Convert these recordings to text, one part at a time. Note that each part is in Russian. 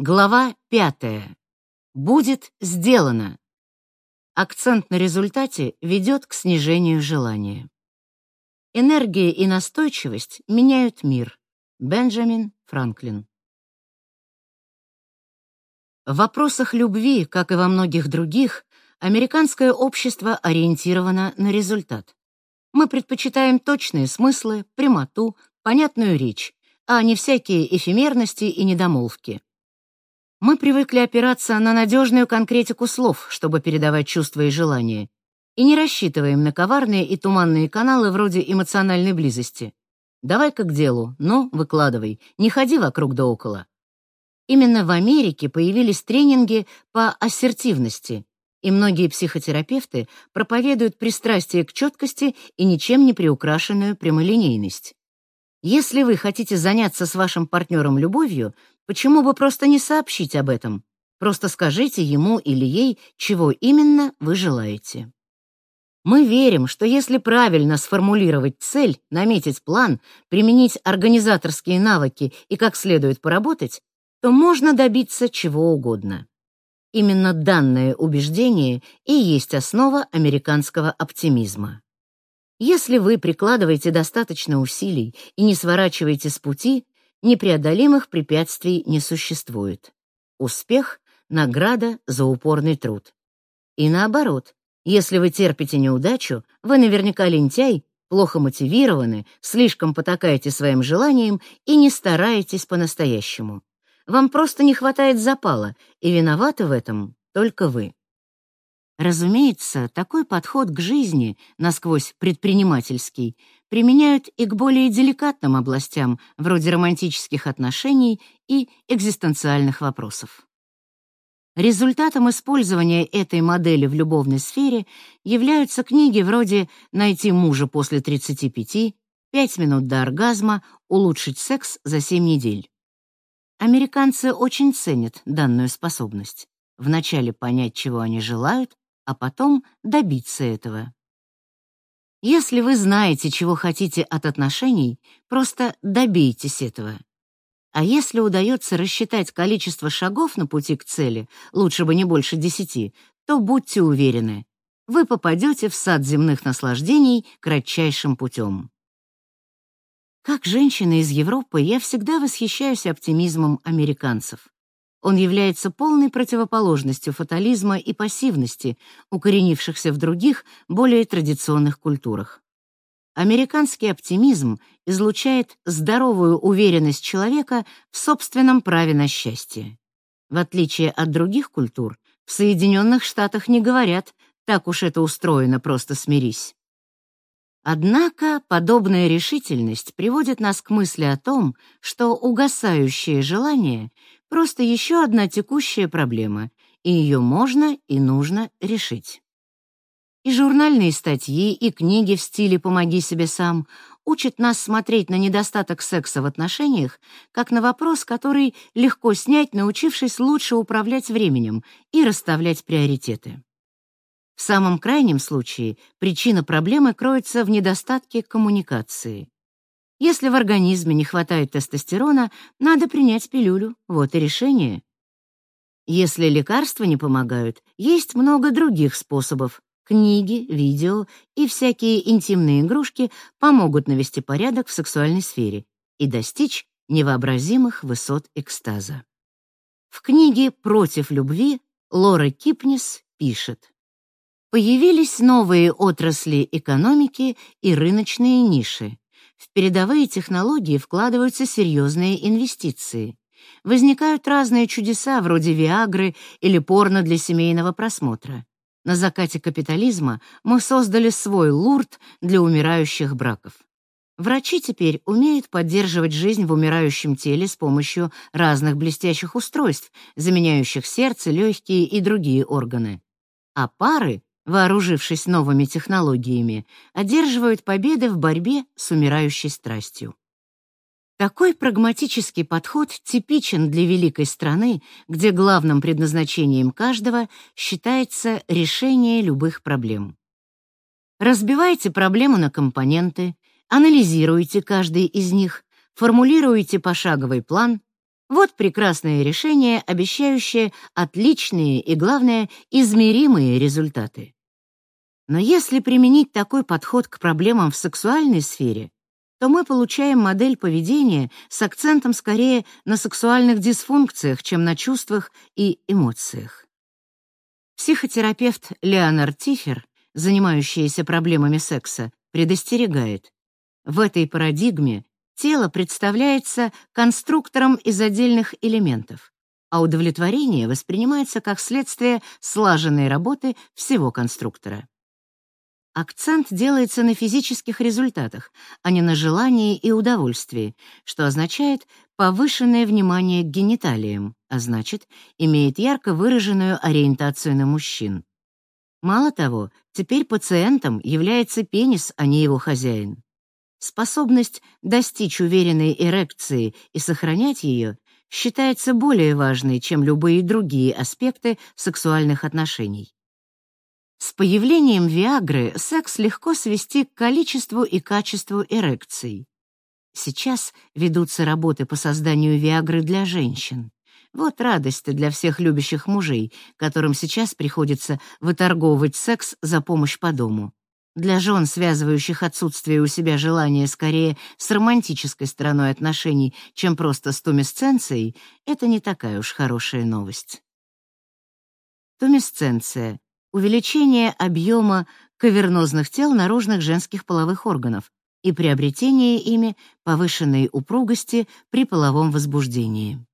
Глава пятая. Будет сделано. Акцент на результате ведет к снижению желания. Энергия и настойчивость меняют мир. Бенджамин Франклин. В вопросах любви, как и во многих других, американское общество ориентировано на результат. Мы предпочитаем точные смыслы, прямоту, понятную речь, а не всякие эфемерности и недомолвки. Мы привыкли опираться на надежную конкретику слов, чтобы передавать чувства и желания, и не рассчитываем на коварные и туманные каналы вроде эмоциональной близости. Давай-ка к делу, но выкладывай, не ходи вокруг да около. Именно в Америке появились тренинги по ассертивности, и многие психотерапевты проповедуют пристрастие к четкости и ничем не приукрашенную прямолинейность. Если вы хотите заняться с вашим партнером любовью, почему бы просто не сообщить об этом? Просто скажите ему или ей, чего именно вы желаете. Мы верим, что если правильно сформулировать цель, наметить план, применить организаторские навыки и как следует поработать, то можно добиться чего угодно. Именно данное убеждение и есть основа американского оптимизма. Если вы прикладываете достаточно усилий и не сворачиваете с пути, непреодолимых препятствий не существует. Успех — награда за упорный труд. И наоборот, если вы терпите неудачу, вы наверняка лентяй, плохо мотивированы, слишком потакаете своим желаниям и не стараетесь по-настоящему. Вам просто не хватает запала, и виноваты в этом только вы. Разумеется, такой подход к жизни, насквозь предпринимательский, применяют и к более деликатным областям, вроде романтических отношений и экзистенциальных вопросов. Результатом использования этой модели в любовной сфере являются книги вроде «Найти мужа после 35», «Пять минут до оргазма», «Улучшить секс за 7 недель». Американцы очень ценят данную способность. Вначале понять, чего они желают, а потом добиться этого. Если вы знаете, чего хотите от отношений, просто добейтесь этого. А если удается рассчитать количество шагов на пути к цели, лучше бы не больше десяти, то будьте уверены, вы попадете в сад земных наслаждений кратчайшим путем. Как женщина из Европы, я всегда восхищаюсь оптимизмом американцев. Он является полной противоположностью фатализма и пассивности, укоренившихся в других, более традиционных культурах. Американский оптимизм излучает здоровую уверенность человека в собственном праве на счастье. В отличие от других культур, в Соединенных Штатах не говорят «так уж это устроено, просто смирись». Однако подобная решительность приводит нас к мысли о том, что угасающее желание — просто еще одна текущая проблема, и ее можно и нужно решить. И журнальные статьи, и книги в стиле «помоги себе сам» учат нас смотреть на недостаток секса в отношениях как на вопрос, который легко снять, научившись лучше управлять временем и расставлять приоритеты. В самом крайнем случае причина проблемы кроется в недостатке коммуникации. Если в организме не хватает тестостерона, надо принять пилюлю. Вот и решение. Если лекарства не помогают, есть много других способов. Книги, видео и всякие интимные игрушки помогут навести порядок в сексуальной сфере и достичь невообразимых высот экстаза. В книге «Против любви» Лора Кипнис пишет Появились новые отрасли экономики и рыночные ниши. В передовые технологии вкладываются серьезные инвестиции. Возникают разные чудеса вроде Виагры или порно для семейного просмотра. На закате капитализма мы создали свой лурд для умирающих браков. Врачи теперь умеют поддерживать жизнь в умирающем теле с помощью разных блестящих устройств, заменяющих сердце, легкие и другие органы. А пары вооружившись новыми технологиями, одерживают победы в борьбе с умирающей страстью. Такой прагматический подход типичен для великой страны, где главным предназначением каждого считается решение любых проблем. Разбивайте проблему на компоненты, анализируйте каждый из них, формулируйте пошаговый план, Вот прекрасное решение, обещающее отличные и, главное, измеримые результаты. Но если применить такой подход к проблемам в сексуальной сфере, то мы получаем модель поведения с акцентом скорее на сексуальных дисфункциях, чем на чувствах и эмоциях. Психотерапевт Леонард Тифер, занимающийся проблемами секса, предостерегает. В этой парадигме тело представляется конструктором из отдельных элементов, а удовлетворение воспринимается как следствие слаженной работы всего конструктора. Акцент делается на физических результатах, а не на желании и удовольствии, что означает повышенное внимание к гениталиям, а значит, имеет ярко выраженную ориентацию на мужчин. Мало того, теперь пациентом является пенис, а не его хозяин. Способность достичь уверенной эрекции и сохранять ее считается более важной, чем любые другие аспекты сексуальных отношений. С появлением Виагры секс легко свести к количеству и качеству эрекций. Сейчас ведутся работы по созданию Виагры для женщин. Вот радость для всех любящих мужей, которым сейчас приходится выторговывать секс за помощь по дому. Для жен, связывающих отсутствие у себя желания скорее с романтической стороной отношений, чем просто с тумесценцией, это не такая уж хорошая новость. Тумесценция увеличение объема кавернозных тел наружных женских половых органов и приобретение ими повышенной упругости при половом возбуждении.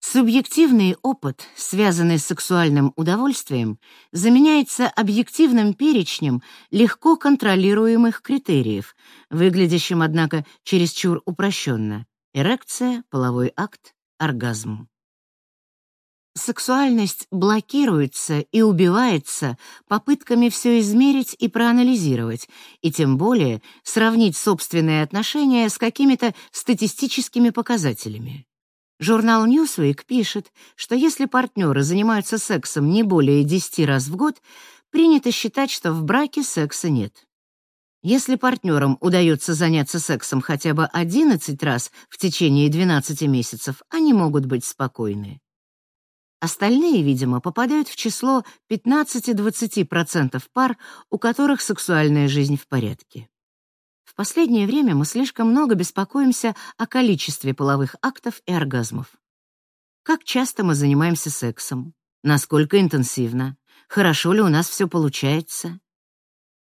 Субъективный опыт, связанный с сексуальным удовольствием, заменяется объективным перечнем легко контролируемых критериев, выглядящим, однако, чересчур упрощенно: эрекция, половой акт, оргазм. Сексуальность блокируется и убивается попытками все измерить и проанализировать, и тем более сравнить собственные отношения с какими-то статистическими показателями. Журнал Newsweek пишет, что если партнеры занимаются сексом не более 10 раз в год, принято считать, что в браке секса нет. Если партнерам удается заняться сексом хотя бы 11 раз в течение 12 месяцев, они могут быть спокойны. Остальные, видимо, попадают в число 15-20% пар, у которых сексуальная жизнь в порядке. В последнее время мы слишком много беспокоимся о количестве половых актов и оргазмов. Как часто мы занимаемся сексом? Насколько интенсивно? Хорошо ли у нас все получается?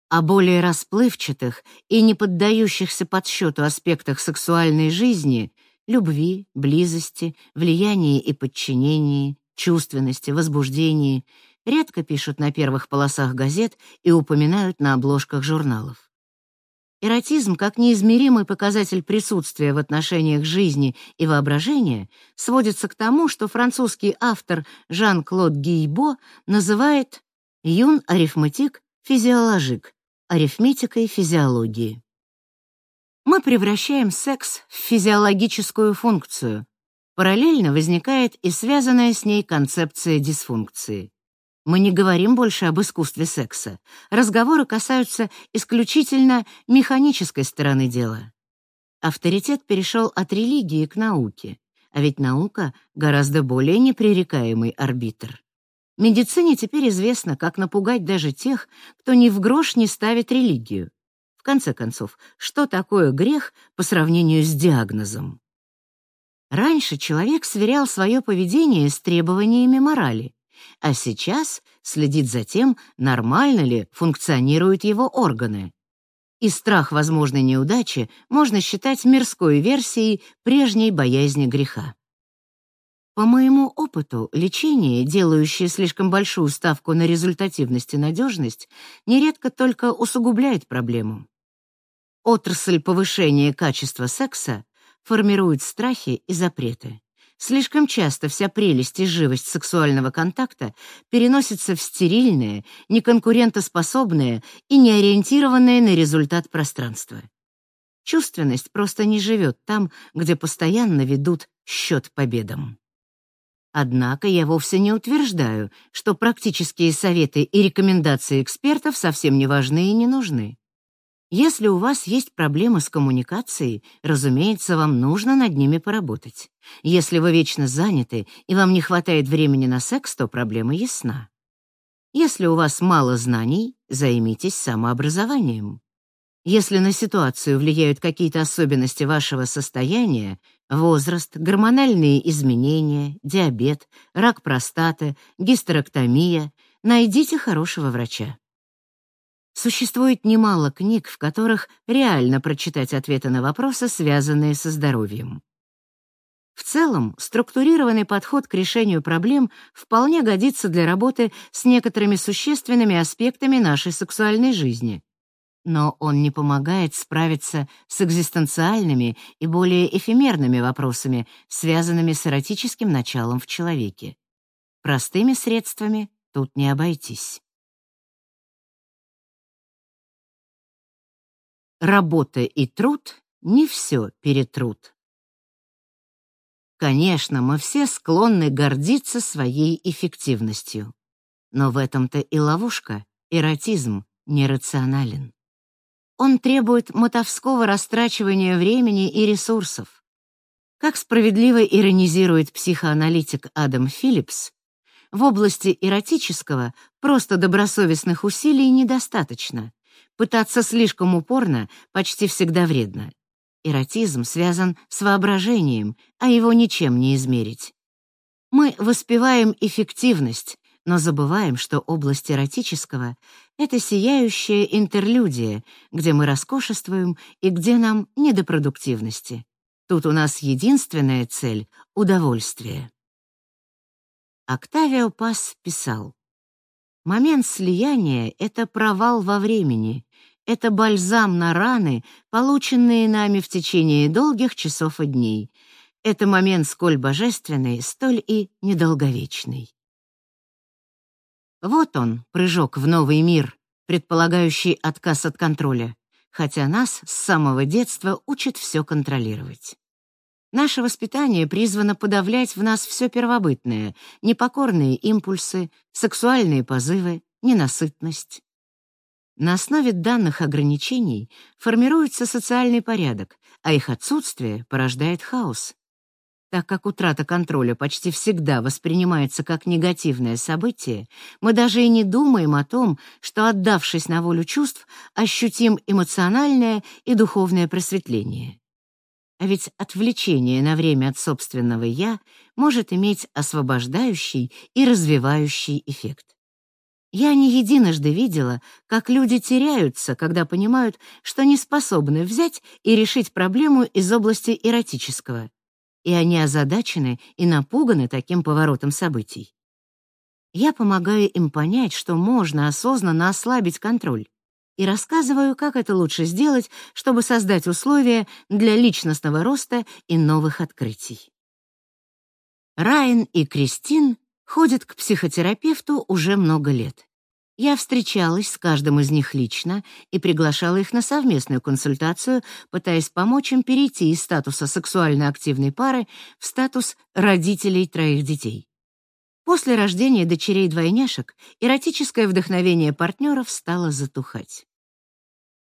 О более расплывчатых и не поддающихся подсчету аспектах сексуальной жизни — любви, близости, влиянии и подчинении, чувственности, возбуждении редко пишут на первых полосах газет и упоминают на обложках журналов. Эротизм, как неизмеримый показатель присутствия в отношениях жизни и воображения, сводится к тому, что французский автор Жан-Клод Гейбо называет «юн арифметик физиологик» арифметикой физиологии. Мы превращаем секс в физиологическую функцию, Параллельно возникает и связанная с ней концепция дисфункции. Мы не говорим больше об искусстве секса. Разговоры касаются исключительно механической стороны дела. Авторитет перешел от религии к науке, а ведь наука гораздо более непререкаемый арбитр. Медицине теперь известно, как напугать даже тех, кто ни в грош не ставит религию. В конце концов, что такое грех по сравнению с диагнозом? Раньше человек сверял свое поведение с требованиями морали, а сейчас следит за тем, нормально ли функционируют его органы. И страх возможной неудачи можно считать мирской версией прежней боязни греха. По моему опыту, лечение, делающее слишком большую ставку на результативность и надежность, нередко только усугубляет проблему. Отрасль повышения качества секса формируют страхи и запреты. Слишком часто вся прелесть и живость сексуального контакта переносится в стерильное, неконкурентоспособное и неориентированное на результат пространство. Чувственность просто не живет там, где постоянно ведут счет победам. Однако я вовсе не утверждаю, что практические советы и рекомендации экспертов совсем не важны и не нужны. Если у вас есть проблемы с коммуникацией, разумеется, вам нужно над ними поработать. Если вы вечно заняты и вам не хватает времени на секс, то проблема ясна. Если у вас мало знаний, займитесь самообразованием. Если на ситуацию влияют какие-то особенности вашего состояния, возраст, гормональные изменения, диабет, рак простаты, гистерэктомия, найдите хорошего врача. Существует немало книг, в которых реально прочитать ответы на вопросы, связанные со здоровьем. В целом, структурированный подход к решению проблем вполне годится для работы с некоторыми существенными аспектами нашей сексуальной жизни. Но он не помогает справиться с экзистенциальными и более эфемерными вопросами, связанными с эротическим началом в человеке. Простыми средствами тут не обойтись. Работа и труд — не все перетрут. Конечно, мы все склонны гордиться своей эффективностью. Но в этом-то и ловушка, эротизм нерационален. Он требует мотовского растрачивания времени и ресурсов. Как справедливо иронизирует психоаналитик Адам Филлипс, в области эротического просто добросовестных усилий недостаточно. Пытаться слишком упорно почти всегда вредно. Эротизм связан с воображением, а его ничем не измерить. Мы воспеваем эффективность, но забываем, что область эротического — это сияющая интерлюдия, где мы роскошествуем и где нам не до продуктивности. Тут у нас единственная цель — удовольствие. Октавио Пас писал, Момент слияния — это провал во времени, это бальзам на раны, полученные нами в течение долгих часов и дней. Это момент сколь божественный, столь и недолговечный. Вот он, прыжок в новый мир, предполагающий отказ от контроля, хотя нас с самого детства учат все контролировать. Наше воспитание призвано подавлять в нас все первобытное, непокорные импульсы, сексуальные позывы, ненасытность. На основе данных ограничений формируется социальный порядок, а их отсутствие порождает хаос. Так как утрата контроля почти всегда воспринимается как негативное событие, мы даже и не думаем о том, что, отдавшись на волю чувств, ощутим эмоциональное и духовное просветление. А ведь отвлечение на время от собственного «я» может иметь освобождающий и развивающий эффект. Я не единожды видела, как люди теряются, когда понимают, что не способны взять и решить проблему из области эротического, и они озадачены и напуганы таким поворотом событий. Я помогаю им понять, что можно осознанно ослабить контроль, и рассказываю, как это лучше сделать, чтобы создать условия для личностного роста и новых открытий. Райан и Кристин ходят к психотерапевту уже много лет. Я встречалась с каждым из них лично и приглашала их на совместную консультацию, пытаясь помочь им перейти из статуса сексуально активной пары в статус родителей троих детей. После рождения дочерей-двойняшек эротическое вдохновение партнеров стало затухать.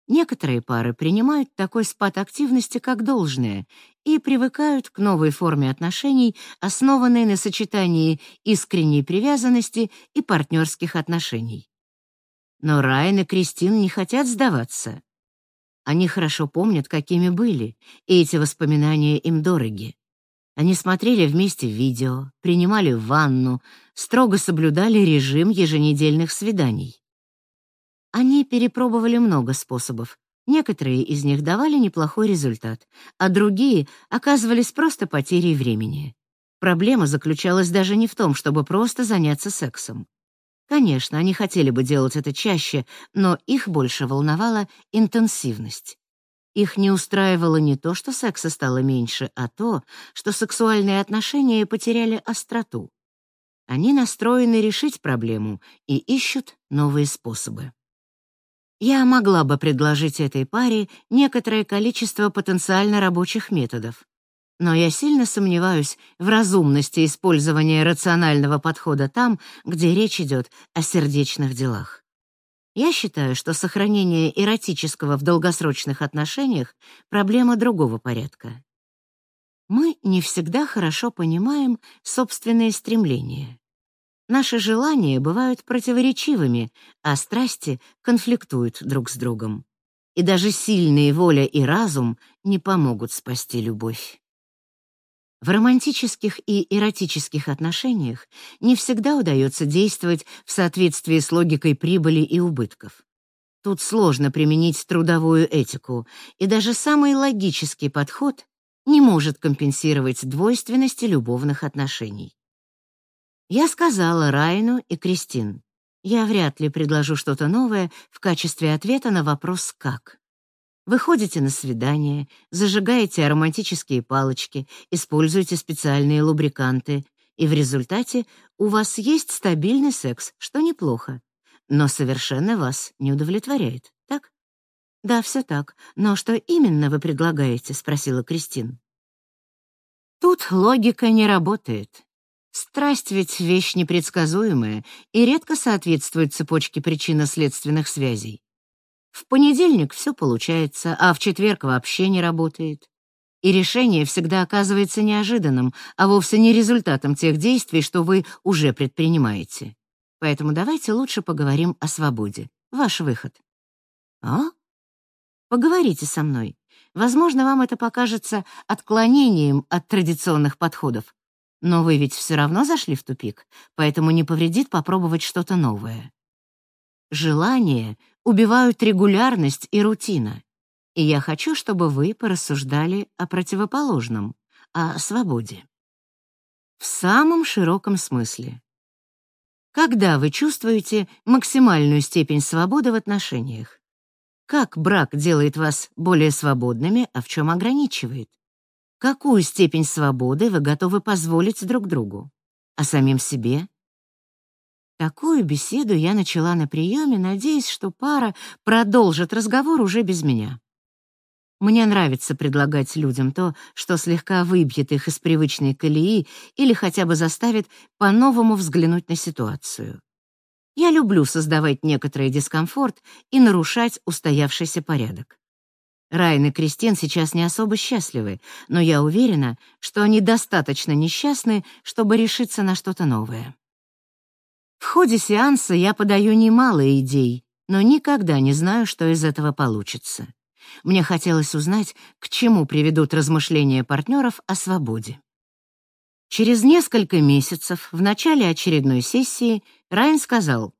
Некоторые пары принимают такой спад активности как должное и привыкают к новой форме отношений, основанной на сочетании искренней привязанности и партнерских отношений. Но Райан и Кристин не хотят сдаваться. Они хорошо помнят, какими были, и эти воспоминания им дороги. Они смотрели вместе видео, принимали ванну, строго соблюдали режим еженедельных свиданий. Они перепробовали много способов. Некоторые из них давали неплохой результат, а другие оказывались просто потерей времени. Проблема заключалась даже не в том, чтобы просто заняться сексом. Конечно, они хотели бы делать это чаще, но их больше волновала интенсивность. Их не устраивало не то, что секса стало меньше, а то, что сексуальные отношения потеряли остроту. Они настроены решить проблему и ищут новые способы. Я могла бы предложить этой паре некоторое количество потенциально рабочих методов, но я сильно сомневаюсь в разумности использования рационального подхода там, где речь идет о сердечных делах. Я считаю, что сохранение эротического в долгосрочных отношениях — проблема другого порядка. Мы не всегда хорошо понимаем собственные стремления. Наши желания бывают противоречивыми, а страсти конфликтуют друг с другом. И даже сильные воля и разум не помогут спасти любовь. В романтических и эротических отношениях не всегда удается действовать в соответствии с логикой прибыли и убытков. Тут сложно применить трудовую этику, и даже самый логический подход не может компенсировать двойственности любовных отношений. Я сказала Райну и Кристин, я вряд ли предложу что-то новое в качестве ответа на вопрос «как?». Выходите на свидание, зажигаете ароматические палочки, используете специальные лубриканты, и в результате у вас есть стабильный секс, что неплохо, но совершенно вас не удовлетворяет, так? Да, все так. Но что именно вы предлагаете, спросила Кристин. Тут логика не работает. Страсть ведь вещь непредсказуемая и редко соответствует цепочке причинно-следственных связей. В понедельник все получается, а в четверг вообще не работает. И решение всегда оказывается неожиданным, а вовсе не результатом тех действий, что вы уже предпринимаете. Поэтому давайте лучше поговорим о свободе. Ваш выход. А? Поговорите со мной. Возможно, вам это покажется отклонением от традиционных подходов. Но вы ведь все равно зашли в тупик, поэтому не повредит попробовать что-то новое. Желания убивают регулярность и рутина. И я хочу, чтобы вы порассуждали о противоположном, о свободе. В самом широком смысле. Когда вы чувствуете максимальную степень свободы в отношениях? Как брак делает вас более свободными, а в чем ограничивает? Какую степень свободы вы готовы позволить друг другу? А самим себе? Такую беседу я начала на приеме, надеясь, что пара продолжит разговор уже без меня. Мне нравится предлагать людям то, что слегка выбьет их из привычной колеи или хотя бы заставит по-новому взглянуть на ситуацию. Я люблю создавать некоторый дискомфорт и нарушать устоявшийся порядок. Райан и Кристин сейчас не особо счастливы, но я уверена, что они достаточно несчастны, чтобы решиться на что-то новое. В ходе сеанса я подаю немало идей, но никогда не знаю, что из этого получится. Мне хотелось узнать, к чему приведут размышления партнеров о свободе. Через несколько месяцев, в начале очередной сессии, Райан сказал,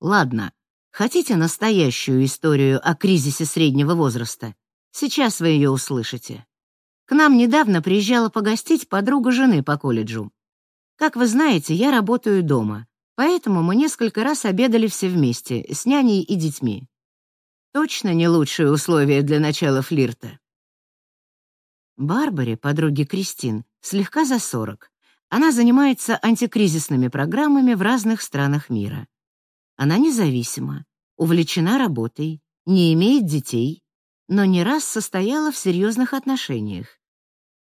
«Ладно, хотите настоящую историю о кризисе среднего возраста? Сейчас вы ее услышите. К нам недавно приезжала погостить подруга жены по колледжу. Как вы знаете, я работаю дома, Поэтому мы несколько раз обедали все вместе, с няней и детьми. Точно не лучшие условия для начала флирта. Барбаре, подруге Кристин, слегка за сорок. Она занимается антикризисными программами в разных странах мира. Она независима, увлечена работой, не имеет детей, но не раз состояла в серьезных отношениях.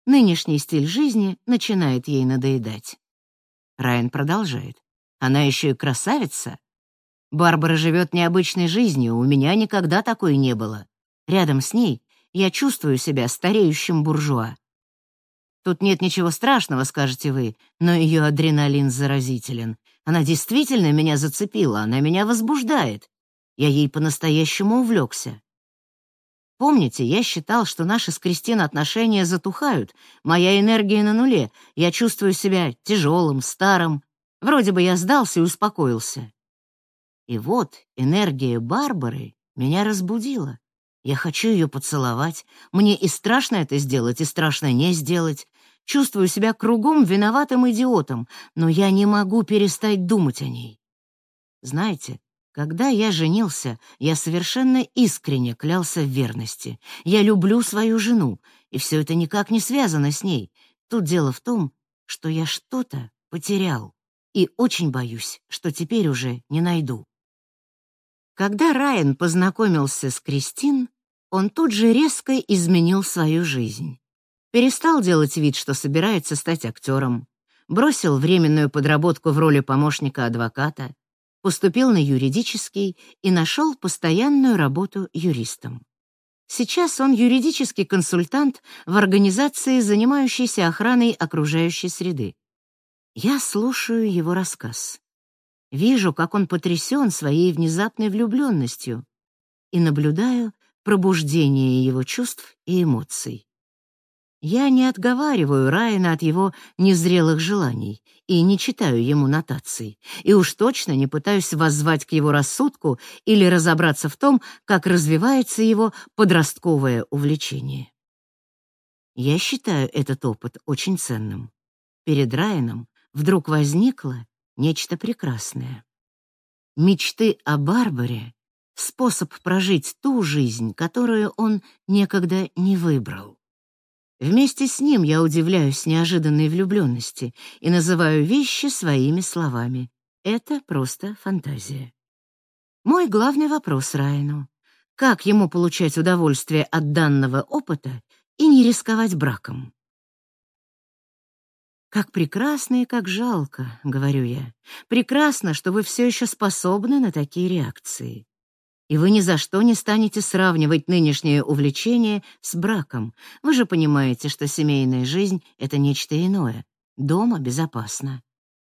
Нынешний стиль жизни начинает ей надоедать. Райан продолжает. Она еще и красавица. Барбара живет необычной жизнью, у меня никогда такой не было. Рядом с ней я чувствую себя стареющим буржуа. Тут нет ничего страшного, скажете вы, но ее адреналин заразителен. Она действительно меня зацепила, она меня возбуждает. Я ей по-настоящему увлекся. Помните, я считал, что наши с Кристиной отношения затухают, моя энергия на нуле, я чувствую себя тяжелым, старым, Вроде бы я сдался и успокоился. И вот энергия Барбары меня разбудила. Я хочу ее поцеловать. Мне и страшно это сделать, и страшно не сделать. Чувствую себя кругом виноватым идиотом, но я не могу перестать думать о ней. Знаете, когда я женился, я совершенно искренне клялся в верности. Я люблю свою жену, и все это никак не связано с ней. Тут дело в том, что я что-то потерял и очень боюсь, что теперь уже не найду. Когда Райан познакомился с Кристин, он тут же резко изменил свою жизнь. Перестал делать вид, что собирается стать актером, бросил временную подработку в роли помощника адвоката, поступил на юридический и нашел постоянную работу юристом. Сейчас он юридический консультант в организации, занимающейся охраной окружающей среды. Я слушаю его рассказ. Вижу, как он потрясен своей внезапной влюбленностью и наблюдаю пробуждение его чувств и эмоций. Я не отговариваю Райана от его незрелых желаний и не читаю ему нотаций, и уж точно не пытаюсь воззвать к его рассудку или разобраться в том, как развивается его подростковое увлечение. Я считаю этот опыт очень ценным. Перед Райаном вдруг возникло нечто прекрасное. Мечты о Барбаре — способ прожить ту жизнь, которую он некогда не выбрал. Вместе с ним я удивляюсь неожиданной влюбленности и называю вещи своими словами. Это просто фантазия. Мой главный вопрос Райану — как ему получать удовольствие от данного опыта и не рисковать браком? «Как прекрасно и как жалко», — говорю я. «Прекрасно, что вы все еще способны на такие реакции. И вы ни за что не станете сравнивать нынешнее увлечение с браком. Вы же понимаете, что семейная жизнь — это нечто иное. Дома безопасно.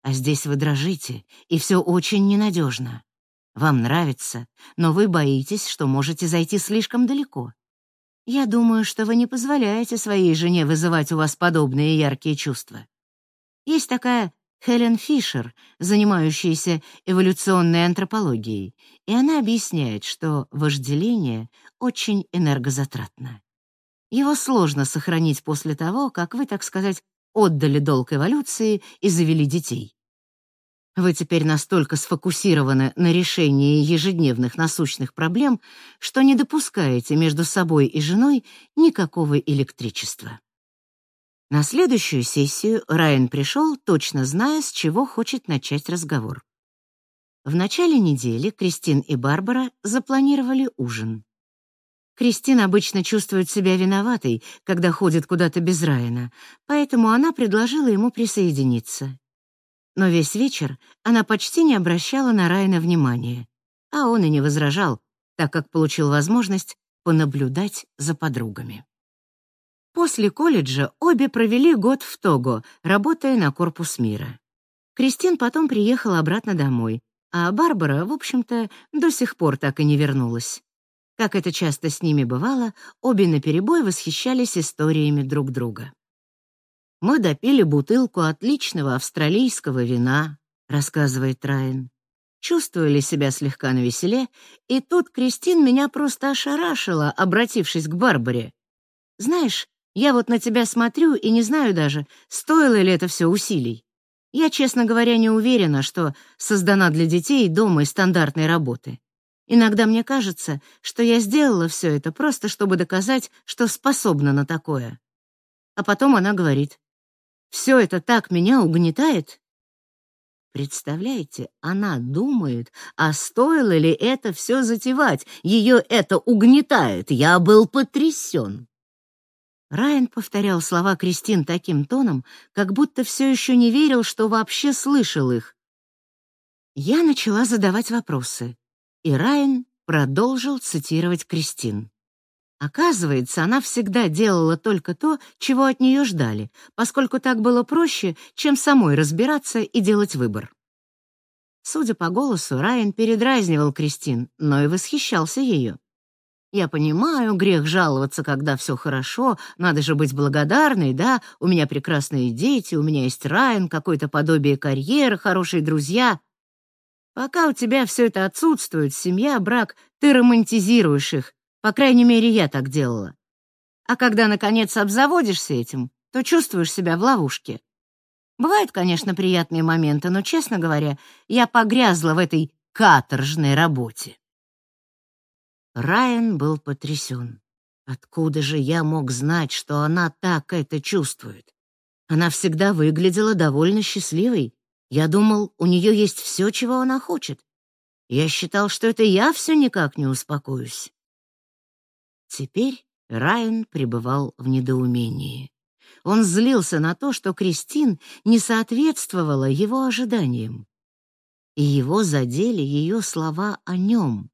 А здесь вы дрожите, и все очень ненадежно. Вам нравится, но вы боитесь, что можете зайти слишком далеко. Я думаю, что вы не позволяете своей жене вызывать у вас подобные яркие чувства. Есть такая Хелен Фишер, занимающаяся эволюционной антропологией, и она объясняет, что вожделение очень энергозатратно. Его сложно сохранить после того, как вы, так сказать, отдали долг эволюции и завели детей. Вы теперь настолько сфокусированы на решении ежедневных насущных проблем, что не допускаете между собой и женой никакого электричества. На следующую сессию Райан пришел, точно зная, с чего хочет начать разговор. В начале недели Кристин и Барбара запланировали ужин. Кристин обычно чувствует себя виноватой, когда ходит куда-то без Райана, поэтому она предложила ему присоединиться. Но весь вечер она почти не обращала на Райана внимания, а он и не возражал, так как получил возможность понаблюдать за подругами. После колледжа обе провели год в Того, работая на корпус мира. Кристин потом приехала обратно домой, а Барбара, в общем-то, до сих пор так и не вернулась. Как это часто с ними бывало, обе наперебой восхищались историями друг друга. «Мы допили бутылку отличного австралийского вина», — рассказывает Райан. Чувствовали себя слегка навеселе, и тут Кристин меня просто ошарашила, обратившись к Барбаре. «Знаешь, я вот на тебя смотрю и не знаю даже, стоило ли это все усилий. Я, честно говоря, не уверена, что создана для детей дома и стандартной работы. Иногда мне кажется, что я сделала все это просто, чтобы доказать, что способна на такое. А потом она говорит, «Все это так меня угнетает». Представляете, она думает, а стоило ли это все затевать? Ее это угнетает. Я был потрясен. Райан повторял слова Кристин таким тоном, как будто все еще не верил, что вообще слышал их. Я начала задавать вопросы, и Райан продолжил цитировать Кристин. Оказывается, она всегда делала только то, чего от нее ждали, поскольку так было проще, чем самой разбираться и делать выбор. Судя по голосу, Райан передразнивал Кристин, но и восхищался ею. Я понимаю, грех жаловаться, когда все хорошо, надо же быть благодарной, да, у меня прекрасные дети, у меня есть Райан, какое-то подобие карьеры, хорошие друзья. Пока у тебя все это отсутствует, семья, брак, ты романтизируешь их, по крайней мере, я так делала. А когда, наконец, обзаводишься этим, то чувствуешь себя в ловушке. Бывают, конечно, приятные моменты, но, честно говоря, я погрязла в этой каторжной работе. Райан был потрясен. Откуда же я мог знать, что она так это чувствует? Она всегда выглядела довольно счастливой. Я думал, у нее есть все, чего она хочет. Я считал, что это я все никак не успокоюсь. Теперь Райан пребывал в недоумении. Он злился на то, что Кристин не соответствовала его ожиданиям. и его задели ее слова о нем.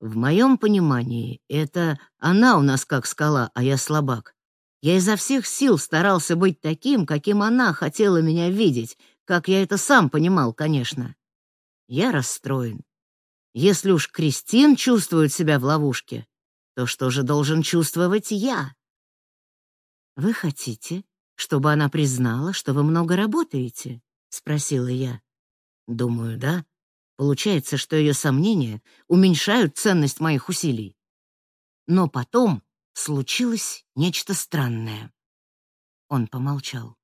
В моем понимании, это она у нас как скала, а я слабак. Я изо всех сил старался быть таким, каким она хотела меня видеть, как я это сам понимал, конечно. Я расстроен. Если уж Кристин чувствует себя в ловушке, то что же должен чувствовать я? Вы хотите, чтобы она признала, что вы много работаете? спросила я. Думаю, да. Получается, что ее сомнения уменьшают ценность моих усилий. Но потом случилось нечто странное. Он помолчал.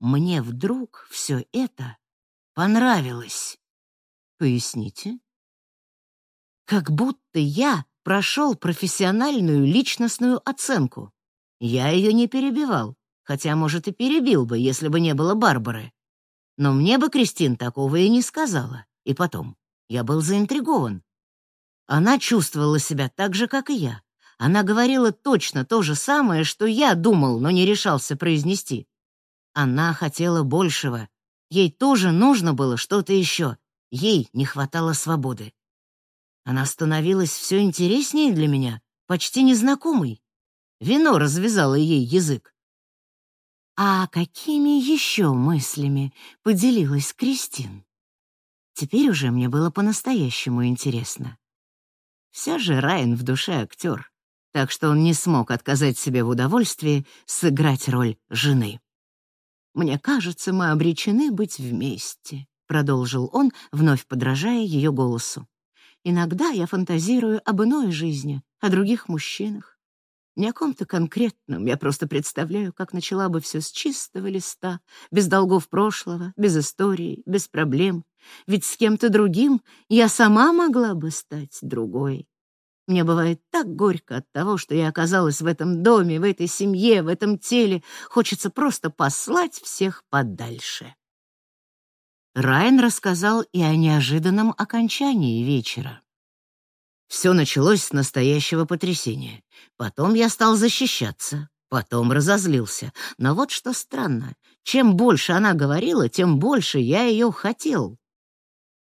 Мне вдруг все это понравилось. Поясните? Как будто я прошел профессиональную личностную оценку. Я ее не перебивал, хотя, может, и перебил бы, если бы не было Барбары. Но мне бы Кристин такого и не сказала. И потом, я был заинтригован. Она чувствовала себя так же, как и я. Она говорила точно то же самое, что я думал, но не решался произнести. Она хотела большего. Ей тоже нужно было что-то еще. Ей не хватало свободы. Она становилась все интереснее для меня, почти незнакомой. Вино развязало ей язык. А какими еще мыслями поделилась Кристин? Теперь уже мне было по-настоящему интересно. Все же Райан в душе актер, так что он не смог отказать себе в удовольствии сыграть роль жены. «Мне кажется, мы обречены быть вместе», — продолжил он, вновь подражая ее голосу. «Иногда я фантазирую об иной жизни, о других мужчинах. Не о ком-то конкретном, я просто представляю, как начала бы все с чистого листа, без долгов прошлого, без истории, без проблем. Ведь с кем-то другим я сама могла бы стать другой. Мне бывает так горько от того, что я оказалась в этом доме, в этой семье, в этом теле. Хочется просто послать всех подальше. Райан рассказал и о неожиданном окончании вечера. Все началось с настоящего потрясения. Потом я стал защищаться, потом разозлился. Но вот что странно. Чем больше она говорила, тем больше я ее хотел.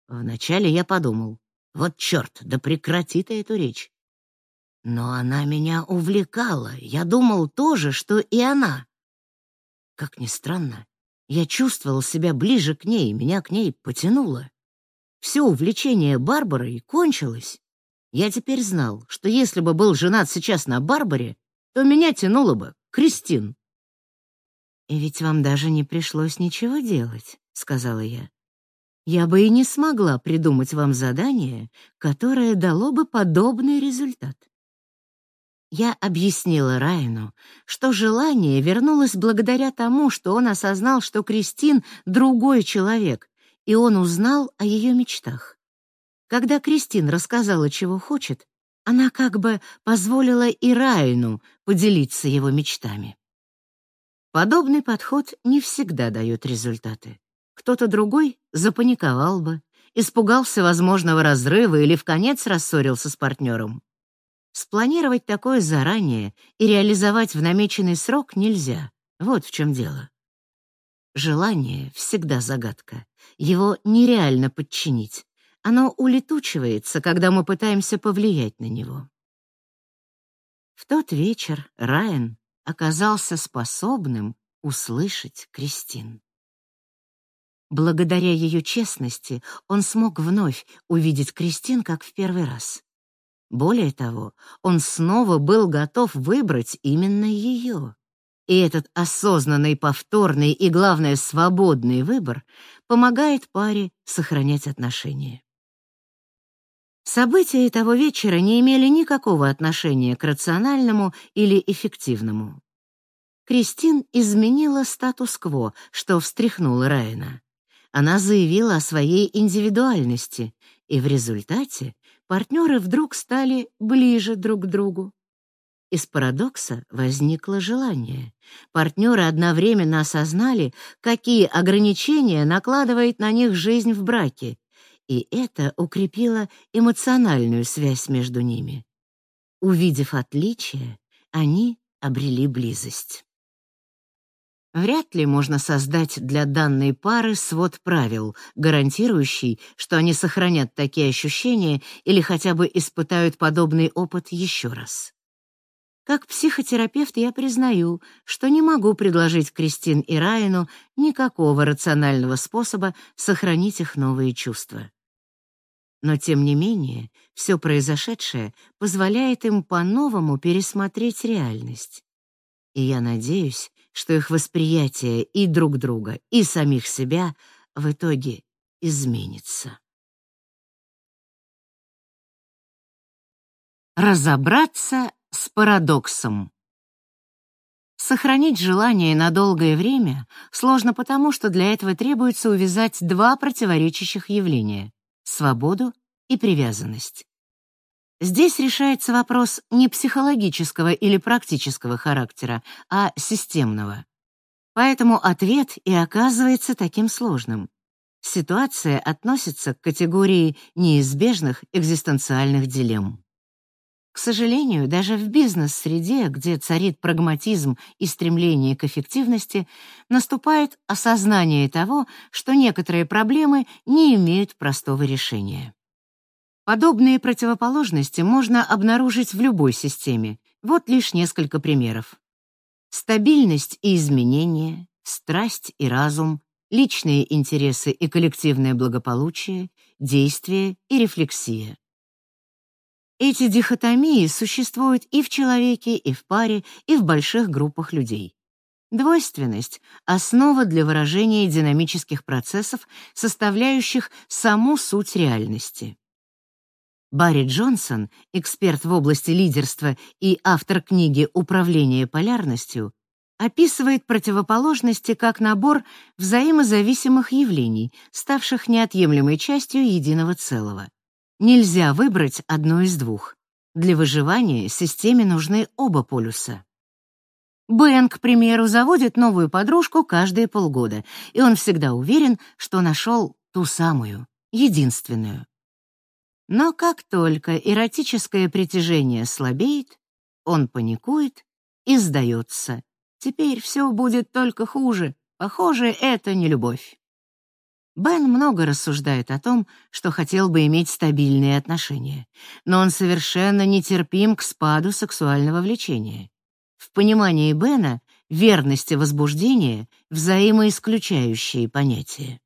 Вначале я подумал, вот черт, да прекрати ты эту речь. Но она меня увлекала. Я думал тоже, что и она. Как ни странно, я чувствовал себя ближе к ней, меня к ней потянуло. Все увлечение Барбарой кончилось. Я теперь знал, что если бы был женат сейчас на Барбаре, то меня тянуло бы Кристин. «И ведь вам даже не пришлось ничего делать», — сказала я. «Я бы и не смогла придумать вам задание, которое дало бы подобный результат». Я объяснила Райну, что желание вернулось благодаря тому, что он осознал, что Кристин — другой человек, и он узнал о ее мечтах. Когда Кристин рассказала, чего хочет, она как бы позволила и Райну поделиться его мечтами. Подобный подход не всегда дает результаты. Кто-то другой запаниковал бы, испугался возможного разрыва или в конец рассорился с партнером. Спланировать такое заранее и реализовать в намеченный срок нельзя. Вот в чем дело. Желание всегда загадка. Его нереально подчинить. Оно улетучивается, когда мы пытаемся повлиять на него. В тот вечер Райан оказался способным услышать Кристин. Благодаря ее честности он смог вновь увидеть Кристин как в первый раз. Более того, он снова был готов выбрать именно ее. И этот осознанный, повторный и, главное, свободный выбор помогает паре сохранять отношения. События того вечера не имели никакого отношения к рациональному или эффективному. Кристин изменила статус-кво, что встряхнуло Райана. Она заявила о своей индивидуальности, и в результате партнеры вдруг стали ближе друг к другу. Из парадокса возникло желание. Партнеры одновременно осознали, какие ограничения накладывает на них жизнь в браке, и это укрепило эмоциональную связь между ними. Увидев отличия, они обрели близость. Вряд ли можно создать для данной пары свод правил, гарантирующий, что они сохранят такие ощущения или хотя бы испытают подобный опыт еще раз. Как психотерапевт я признаю, что не могу предложить Кристин и Райану никакого рационального способа сохранить их новые чувства. Но тем не менее, все произошедшее позволяет им по-новому пересмотреть реальность. И я надеюсь, что их восприятие и друг друга, и самих себя в итоге изменится. Разобраться с парадоксом. Сохранить желание на долгое время сложно потому, что для этого требуется увязать два противоречащих явления — свободу и привязанность. Здесь решается вопрос не психологического или практического характера, а системного. Поэтому ответ и оказывается таким сложным. Ситуация относится к категории неизбежных экзистенциальных дилемм. К сожалению, даже в бизнес-среде, где царит прагматизм и стремление к эффективности, наступает осознание того, что некоторые проблемы не имеют простого решения. Подобные противоположности можно обнаружить в любой системе. Вот лишь несколько примеров. Стабильность и изменение, страсть и разум, личные интересы и коллективное благополучие, действие и рефлексия. Эти дихотомии существуют и в человеке, и в паре, и в больших группах людей. Двойственность — основа для выражения динамических процессов, составляющих саму суть реальности. Барри Джонсон, эксперт в области лидерства и автор книги «Управление полярностью», описывает противоположности как набор взаимозависимых явлений, ставших неотъемлемой частью единого целого. Нельзя выбрать одно из двух. Для выживания системе нужны оба полюса. Бен, к примеру, заводит новую подружку каждые полгода, и он всегда уверен, что нашел ту самую, единственную. Но как только эротическое притяжение слабеет, он паникует и сдается. Теперь все будет только хуже. Похоже, это не любовь. Бен много рассуждает о том, что хотел бы иметь стабильные отношения, но он совершенно нетерпим к спаду сексуального влечения. В понимании Бена верность и возбуждение — взаимоисключающие понятия.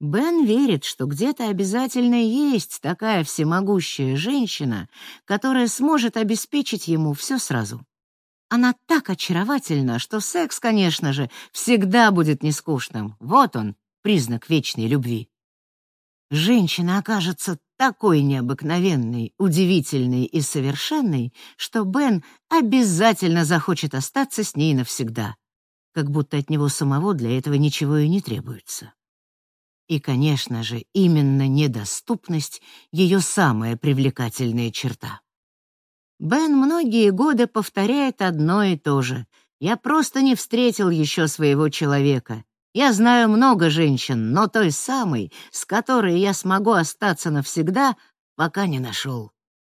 Бен верит, что где-то обязательно есть такая всемогущая женщина, которая сможет обеспечить ему все сразу. Она так очаровательна, что секс, конечно же, всегда будет нескучным. Вот он, признак вечной любви. Женщина окажется такой необыкновенной, удивительной и совершенной, что Бен обязательно захочет остаться с ней навсегда, как будто от него самого для этого ничего и не требуется. И, конечно же, именно недоступность — ее самая привлекательная черта. Бен многие годы повторяет одно и то же. «Я просто не встретил еще своего человека. Я знаю много женщин, но той самой, с которой я смогу остаться навсегда, пока не нашел.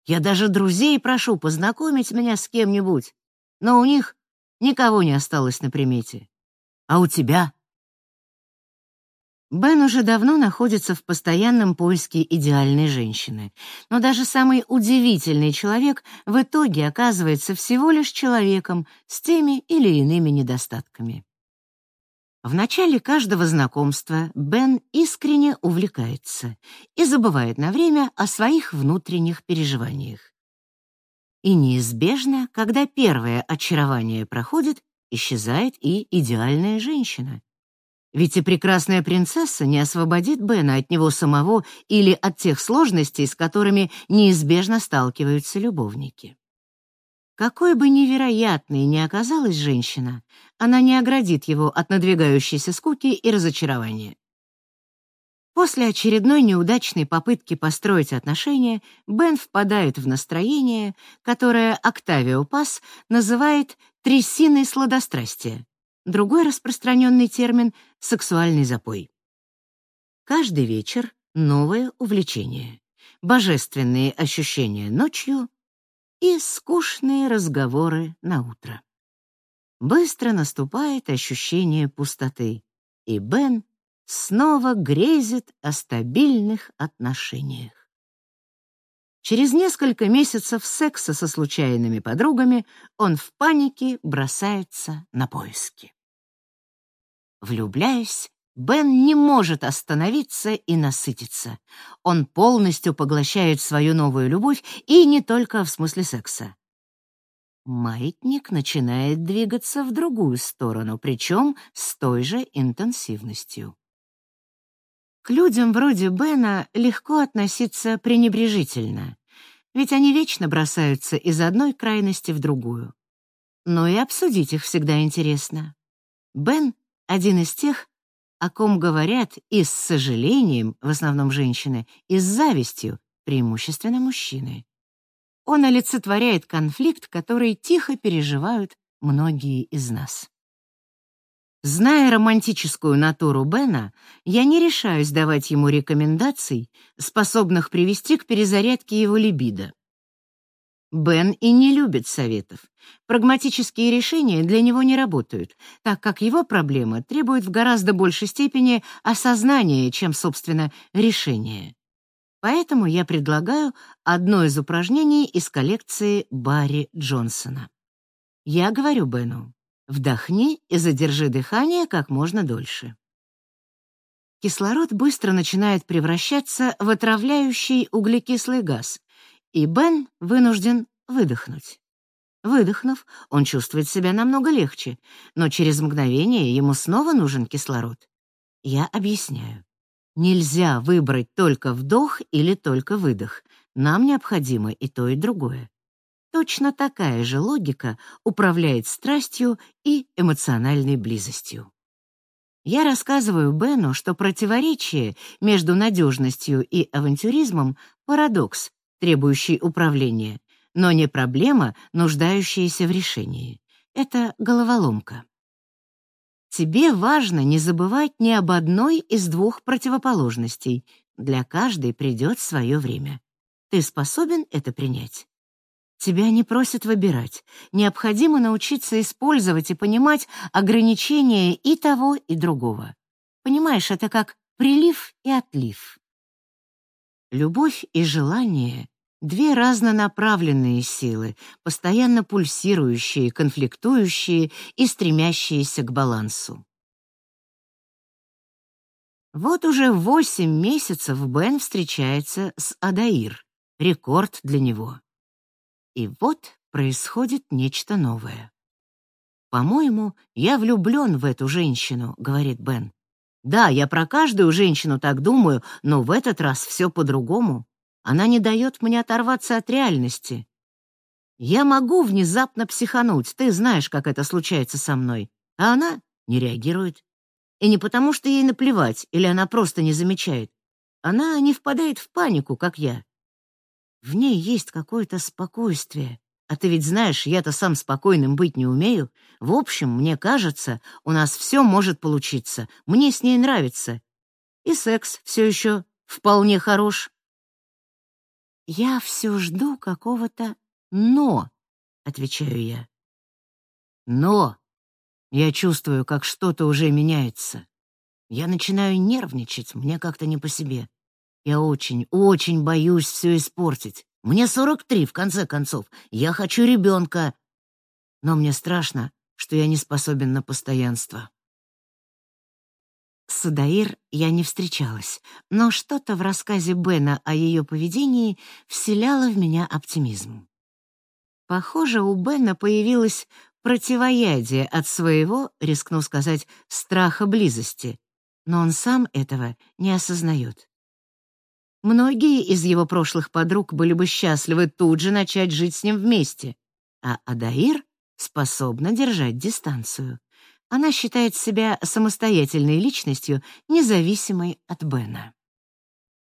Я даже друзей прошу познакомить меня с кем-нибудь, но у них никого не осталось на примете. А у тебя?» Бен уже давно находится в постоянном поиске идеальной женщины, но даже самый удивительный человек в итоге оказывается всего лишь человеком с теми или иными недостатками. В начале каждого знакомства Бен искренне увлекается и забывает на время о своих внутренних переживаниях. И неизбежно, когда первое очарование проходит, исчезает и идеальная женщина. Ведь и прекрасная принцесса не освободит Бена от него самого или от тех сложностей, с которыми неизбежно сталкиваются любовники. Какой бы невероятной ни оказалась женщина, она не оградит его от надвигающейся скуки и разочарования. После очередной неудачной попытки построить отношения Бен впадает в настроение, которое Октавио Пас называет «трясиной сладострастия», Другой распространенный термин — сексуальный запой. Каждый вечер — новое увлечение, божественные ощущения ночью и скучные разговоры на утро. быстро наступает ощущение пустоты, и Бен снова грезит о стабильных отношениях. Через несколько месяцев секса со случайными подругами он в панике бросается на поиски. Влюбляясь, Бен не может остановиться и насытиться. Он полностью поглощает свою новую любовь, и не только в смысле секса. Маятник начинает двигаться в другую сторону, причем с той же интенсивностью. К людям вроде Бена легко относиться пренебрежительно, ведь они вечно бросаются из одной крайности в другую. Но и обсудить их всегда интересно. Бен — один из тех, о ком говорят и с сожалением, в основном женщины, и с завистью, преимущественно мужчины. Он олицетворяет конфликт, который тихо переживают многие из нас. Зная романтическую натуру Бена, я не решаюсь давать ему рекомендаций, способных привести к перезарядке его либидо. Бен и не любит советов. Прагматические решения для него не работают, так как его проблема требует в гораздо большей степени осознания, чем, собственно, решения. Поэтому я предлагаю одно из упражнений из коллекции Барри Джонсона. Я говорю Бену, Вдохни и задержи дыхание как можно дольше. Кислород быстро начинает превращаться в отравляющий углекислый газ, и Бен вынужден выдохнуть. Выдохнув, он чувствует себя намного легче, но через мгновение ему снова нужен кислород. Я объясняю. Нельзя выбрать только вдох или только выдох. Нам необходимо и то, и другое. Точно такая же логика управляет страстью и эмоциональной близостью. Я рассказываю Бену, что противоречие между надежностью и авантюризмом — парадокс, требующий управления, но не проблема, нуждающаяся в решении. Это головоломка. Тебе важно не забывать ни об одной из двух противоположностей. Для каждой придет свое время. Ты способен это принять? Тебя не просят выбирать. Необходимо научиться использовать и понимать ограничения и того, и другого. Понимаешь, это как прилив и отлив. Любовь и желание — две разнонаправленные силы, постоянно пульсирующие, конфликтующие и стремящиеся к балансу. Вот уже восемь месяцев Бен встречается с Адаир. Рекорд для него. И вот происходит нечто новое. «По-моему, я влюблен в эту женщину», — говорит Бен. «Да, я про каждую женщину так думаю, но в этот раз все по-другому. Она не дает мне оторваться от реальности. Я могу внезапно психануть, ты знаешь, как это случается со мной, а она не реагирует. И не потому, что ей наплевать, или она просто не замечает. Она не впадает в панику, как я. В ней есть какое-то спокойствие. А ты ведь знаешь, я-то сам спокойным быть не умею. В общем, мне кажется, у нас все может получиться. Мне с ней нравится. И секс все еще вполне хорош. Я все жду какого-то «но», — отвечаю я. Но я чувствую, как что-то уже меняется. Я начинаю нервничать, мне как-то не по себе. Я очень, очень боюсь все испортить. Мне 43, в конце концов. Я хочу ребенка. Но мне страшно, что я не способен на постоянство. С Адаир я не встречалась, но что-то в рассказе Бена о ее поведении вселяло в меня оптимизм. Похоже, у Бена появилось противоядие от своего, рискну сказать, страха близости, но он сам этого не осознает. Многие из его прошлых подруг были бы счастливы тут же начать жить с ним вместе, а Адаир способна держать дистанцию. Она считает себя самостоятельной личностью, независимой от Бена.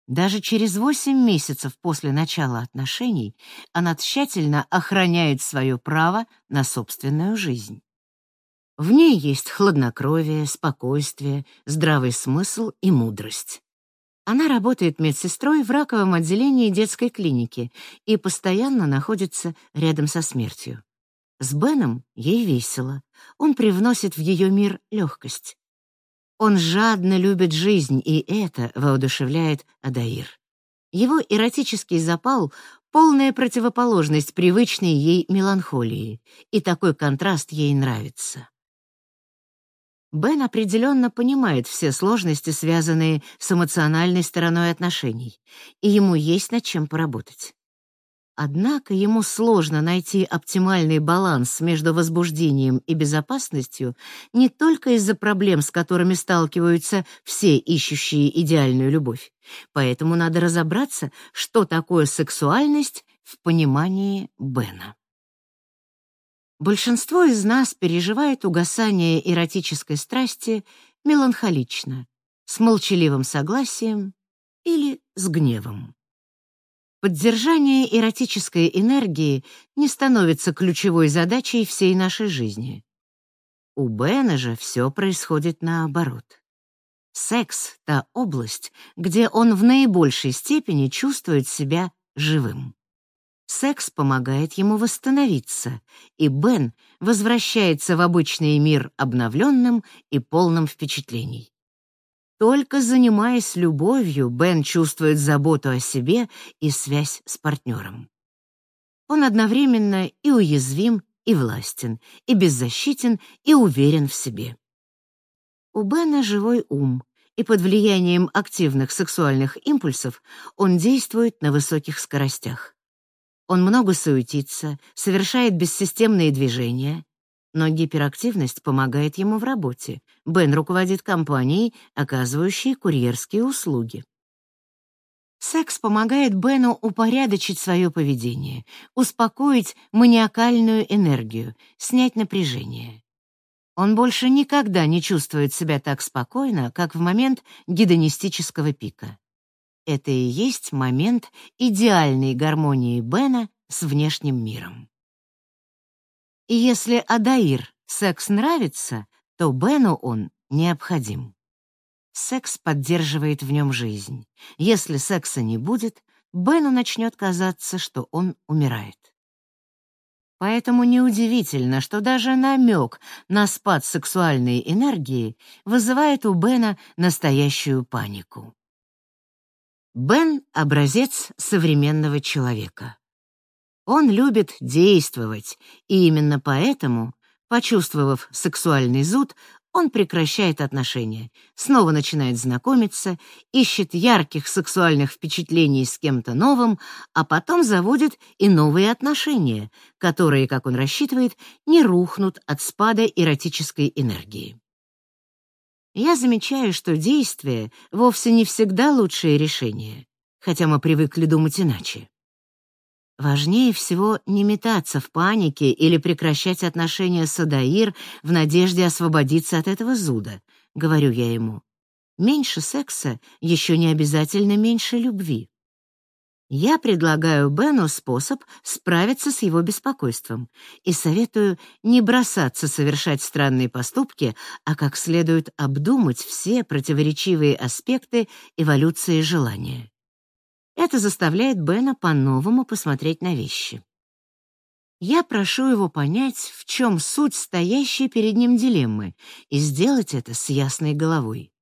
Даже через восемь месяцев после начала отношений она тщательно охраняет свое право на собственную жизнь. В ней есть хладнокровие, спокойствие, здравый смысл и мудрость. Она работает медсестрой в раковом отделении детской клиники и постоянно находится рядом со смертью. С Беном ей весело. Он привносит в ее мир легкость. Он жадно любит жизнь, и это воодушевляет Адаир. Его эротический запал — полная противоположность привычной ей меланхолии, и такой контраст ей нравится. Бен определенно понимает все сложности, связанные с эмоциональной стороной отношений, и ему есть над чем поработать. Однако ему сложно найти оптимальный баланс между возбуждением и безопасностью не только из-за проблем, с которыми сталкиваются все ищущие идеальную любовь. Поэтому надо разобраться, что такое сексуальность в понимании Бена. Большинство из нас переживает угасание эротической страсти меланхолично, с молчаливым согласием или с гневом. Поддержание эротической энергии не становится ключевой задачей всей нашей жизни. У Бена же все происходит наоборот. Секс — та область, где он в наибольшей степени чувствует себя живым. Секс помогает ему восстановиться, и Бен возвращается в обычный мир обновленным и полным впечатлений. Только занимаясь любовью, Бен чувствует заботу о себе и связь с партнером. Он одновременно и уязвим, и властен, и беззащитен, и уверен в себе. У Бена живой ум, и под влиянием активных сексуальных импульсов он действует на высоких скоростях. Он много суетится, совершает бессистемные движения, но гиперактивность помогает ему в работе. Бен руководит компанией, оказывающей курьерские услуги. Секс помогает Бену упорядочить свое поведение, успокоить маниакальную энергию, снять напряжение. Он больше никогда не чувствует себя так спокойно, как в момент гедонистического пика. Это и есть момент идеальной гармонии Бена с внешним миром. Если Адаир секс нравится, то Бену он необходим. Секс поддерживает в нем жизнь. Если секса не будет, Бену начнет казаться, что он умирает. Поэтому неудивительно, что даже намек на спад сексуальной энергии вызывает у Бена настоящую панику. Бен — образец современного человека. Он любит действовать, и именно поэтому, почувствовав сексуальный зуд, он прекращает отношения, снова начинает знакомиться, ищет ярких сексуальных впечатлений с кем-то новым, а потом заводит и новые отношения, которые, как он рассчитывает, не рухнут от спада эротической энергии. Я замечаю, что действие вовсе не всегда лучшее решение, хотя мы привыкли думать иначе. Важнее всего не метаться в панике или прекращать отношения с Адаир в надежде освободиться от этого зуда, говорю я ему. Меньше секса еще не обязательно меньше любви. Я предлагаю Бену способ справиться с его беспокойством и советую не бросаться совершать странные поступки, а как следует обдумать все противоречивые аспекты эволюции желания. Это заставляет Бена по-новому посмотреть на вещи. Я прошу его понять, в чем суть стоящей перед ним дилеммы, и сделать это с ясной головой.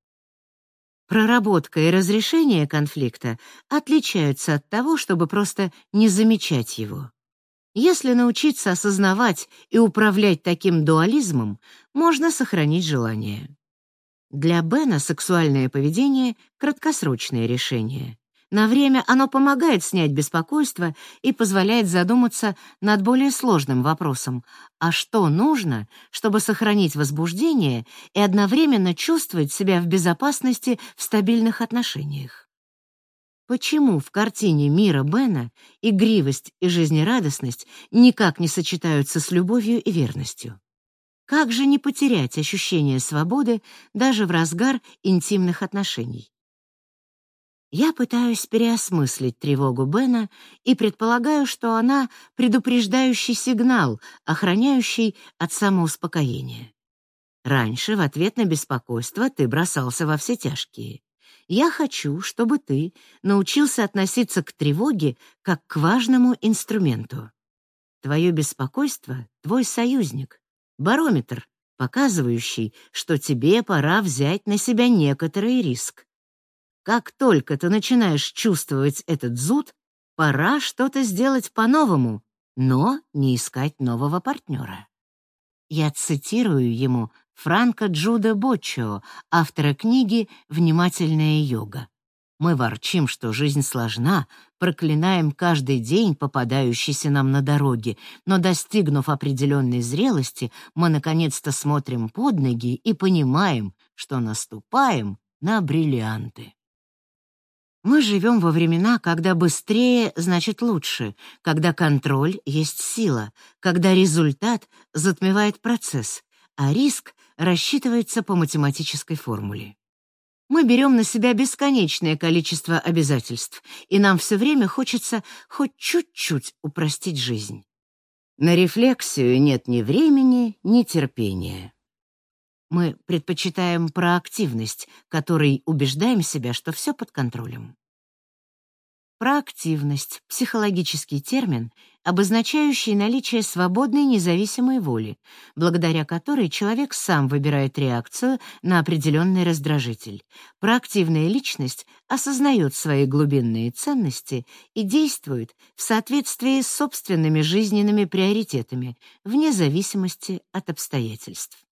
Проработка и разрешение конфликта отличаются от того, чтобы просто не замечать его. Если научиться осознавать и управлять таким дуализмом, можно сохранить желание. Для Бена сексуальное поведение — краткосрочное решение. На время оно помогает снять беспокойство и позволяет задуматься над более сложным вопросом, а что нужно, чтобы сохранить возбуждение и одновременно чувствовать себя в безопасности в стабильных отношениях. Почему в картине мира Бена игривость и жизнерадостность никак не сочетаются с любовью и верностью? Как же не потерять ощущение свободы даже в разгар интимных отношений? Я пытаюсь переосмыслить тревогу Бена и предполагаю, что она предупреждающий сигнал, охраняющий от самоуспокоения. Раньше в ответ на беспокойство ты бросался во все тяжкие. Я хочу, чтобы ты научился относиться к тревоге как к важному инструменту. Твое беспокойство — твой союзник, барометр, показывающий, что тебе пора взять на себя некоторый риск. Как только ты начинаешь чувствовать этот зуд, пора что-то сделать по-новому, но не искать нового партнера. Я цитирую ему Франко Джуда Боччо, автора книги «Внимательная йога». Мы ворчим, что жизнь сложна, проклинаем каждый день, попадающийся нам на дороге, но, достигнув определенной зрелости, мы наконец-то смотрим под ноги и понимаем, что наступаем на бриллианты. Мы живем во времена, когда быстрее значит лучше, когда контроль есть сила, когда результат затмевает процесс, а риск рассчитывается по математической формуле. Мы берем на себя бесконечное количество обязательств, и нам все время хочется хоть чуть-чуть упростить жизнь. На рефлексию нет ни времени, ни терпения. Мы предпочитаем проактивность, которой убеждаем себя, что все под контролем. Проактивность — психологический термин, обозначающий наличие свободной независимой воли, благодаря которой человек сам выбирает реакцию на определенный раздражитель. Проактивная личность осознает свои глубинные ценности и действует в соответствии с собственными жизненными приоритетами, вне зависимости от обстоятельств.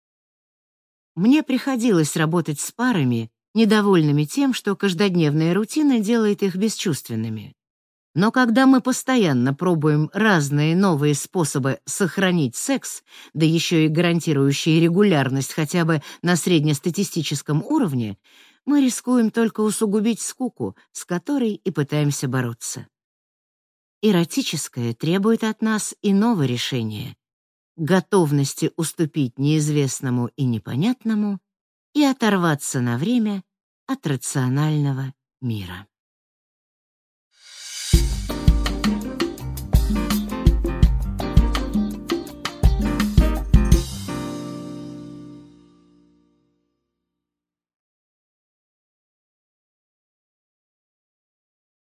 Мне приходилось работать с парами, недовольными тем, что каждодневная рутина делает их бесчувственными. Но когда мы постоянно пробуем разные новые способы сохранить секс, да еще и гарантирующие регулярность хотя бы на среднестатистическом уровне, мы рискуем только усугубить скуку, с которой и пытаемся бороться. Эротическое требует от нас иного решения — готовности уступить неизвестному и непонятному и оторваться на время от рационального мира.